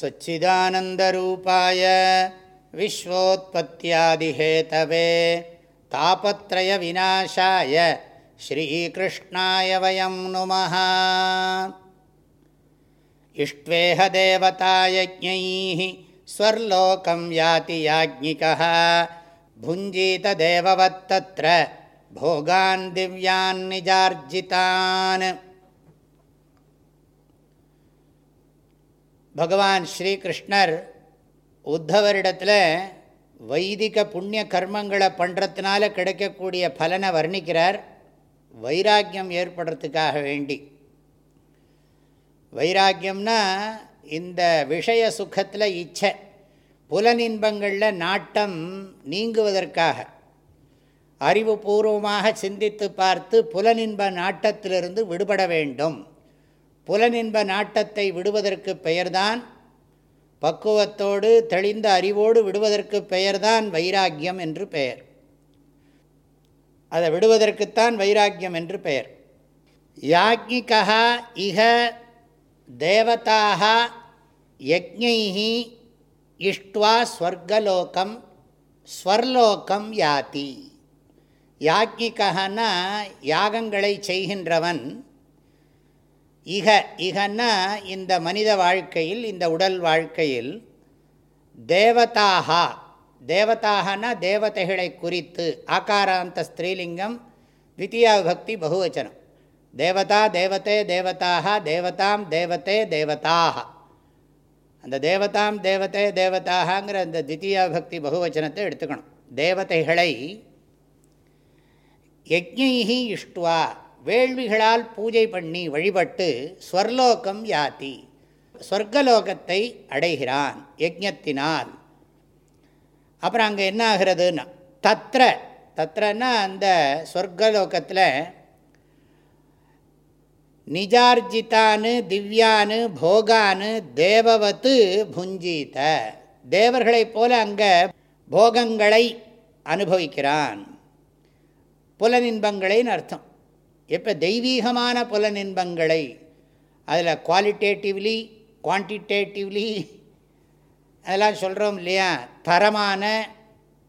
सच्चिदानन्दरूपाय विश्वोत्पत्त्यादिहेतवे तापत्रयविनाशाय श्रीकृष्णाय वयं नुमः इष्ट्वेह देवतायज्ञैः स्वर्लोकं याति याज्ञिकः भुञ्जीतदेववत्तत्र भोगान् दिव्यान् निजार्जितान् பகவான் ஸ்ரீகிருஷ்ணர் உத்தவரிடத்தில் வைதிக புண்ணிய கர்மங்களை பண்ணுறதுனால கிடைக்கக்கூடிய பலனை வர்ணிக்கிறார். வைராக்கியம் ஏற்படுறதுக்காக வேண்டி. வைராக்கியம்னா இந்த விஷய சுகத்தில் இச்சை புலனின்பங்களில் நாட்டம் நீங்குவதற்காக. அறிவுபூர்வமாக சிந்தித்து பார்த்து புலனின்ப நாட்டத்திலிருந்து விடுபட வேண்டும். புலனின்ப நாட்டத்தை விடுவதற்கு பெயர்தான் பக்குவத்தோடு தெளிந்த அறிவோடு விடுவதற்கு பெயர்தான் வைராக்கியம் என்று பெயர். அதை விடுவதற்குத்தான் வைராக்கியம் என்று பெயர். யாக்ஞிகா இக தேவதாக யஜ்ஞி இஷ்டுவா ஸ்வர்கலோகம் ஸ்வர்லோகம் யாதி. யாக்ஞிகனா யாகங்களை செய்கின்றவன் இக இகன்னா இந்த மனித வாழ்க்கையில் இந்த உடல் வாழ்க்கையில் தேவதாகா தேவதாகனா தேவதைகளை குறித்து ஆகாராந்த ஸ்திரீலிங்கம் தித்தியா விபக்தி பகுவச்சனம். தேவதா தேவதே தேவதாக தேவதாம் தேவதே தேவதாக. அந்த தேவதாம் தேவதே தேவதாகங்கிற அந்த தித்தியா பக்தி பகுவச்சனத்தை எடுத்துக்கணும். தேவதைகளை யஜ்ஞி இஷ்டுவா வேள்விகளால் பூஜை பண்ணி வழிபட்டு ஸ்வர்லோகம் யாத்தி ஸ்வர்கலோகத்தை அடைகிறான் யஜ்ஞத்தினால். அப்புறம் அங்கே என்ன ஆகிறதுன்னா தத்திர தத்திரன்னா அந்த சொர்க்கலோகத்தில் நிஜார்ஜித்தானு திவ்யானு போகானு தேவவத்து புஞ்சீத. தேவர்களைப் போல அங்கே போகங்களை அனுபவிக்கிறான். புலனின்பங்களைன்னு அர்த்தம். எப்போ தெய்வீகமான புலனின்பங்களை அதில் குவாலிட்டேட்டிவ்லி குவான்டிடேட்டிவ்லி அதெல்லாம் சொல்கிறோம் இல்லையா? தரமான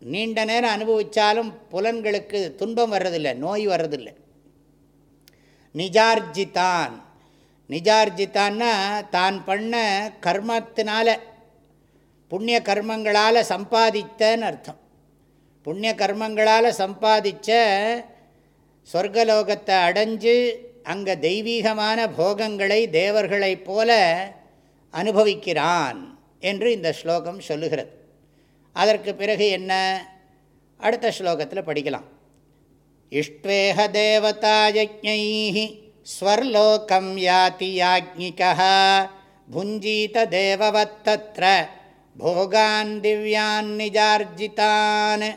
நீண்ட நேரம் அனுபவித்தாலும் புலன்களுக்கு துன்பம் வர்றதில்லை நோய் வர்றதில்லை. நிஜார்ஜிதான். நிஜார்ஜித்தான்னா தான் பண்ண கர்மத்தினால புண்ணிய கர்மங்களால் சம்பாதித்தன்னு அர்த்தம். புண்ணிய கர்மங்களால் சம்பாதித்த சொர்க்கலோகத்தை அடைஞ்சு அங்கே தெய்வீகமான போகங்களை தேவர்களைப் போல அனுபவிக்கிறான் என்று இந்த ஸ்லோகம் சொல்லுகிறது. அதற்கு பிறகு என்ன? அடுத்த ஸ்லோகத்தில் படிக்கலாம். இஷ்வேக தேவதாயஜை ஸ்வர்லோகம் யாதி யாஜ்ஞிகா புஞ்சீத தேவவத்தத்திர போகான் திவ்யான் நிஜார்ஜிதான்.